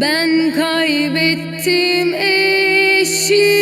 Ben kaybettim eşi.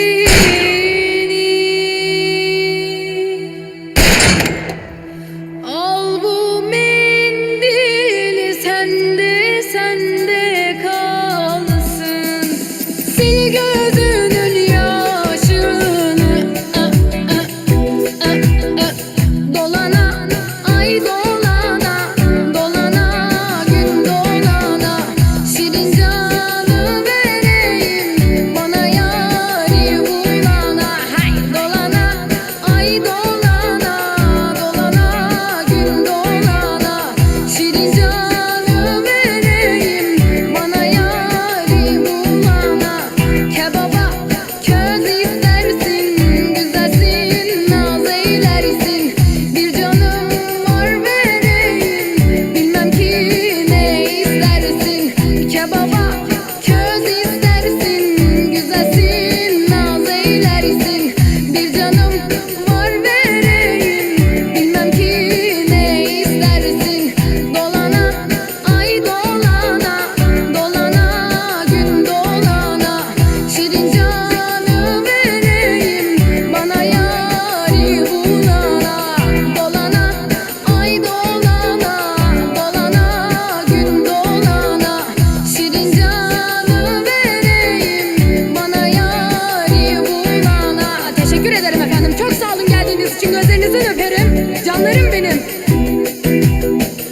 Desteğiniz için gözlerinizden öperim. Canlarım benim.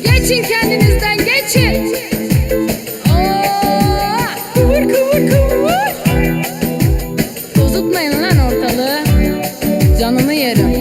Geçin kendinizden geçin. Aa, kıvır kıvır. Bozutmayın lan ortalığı. Canını yerim.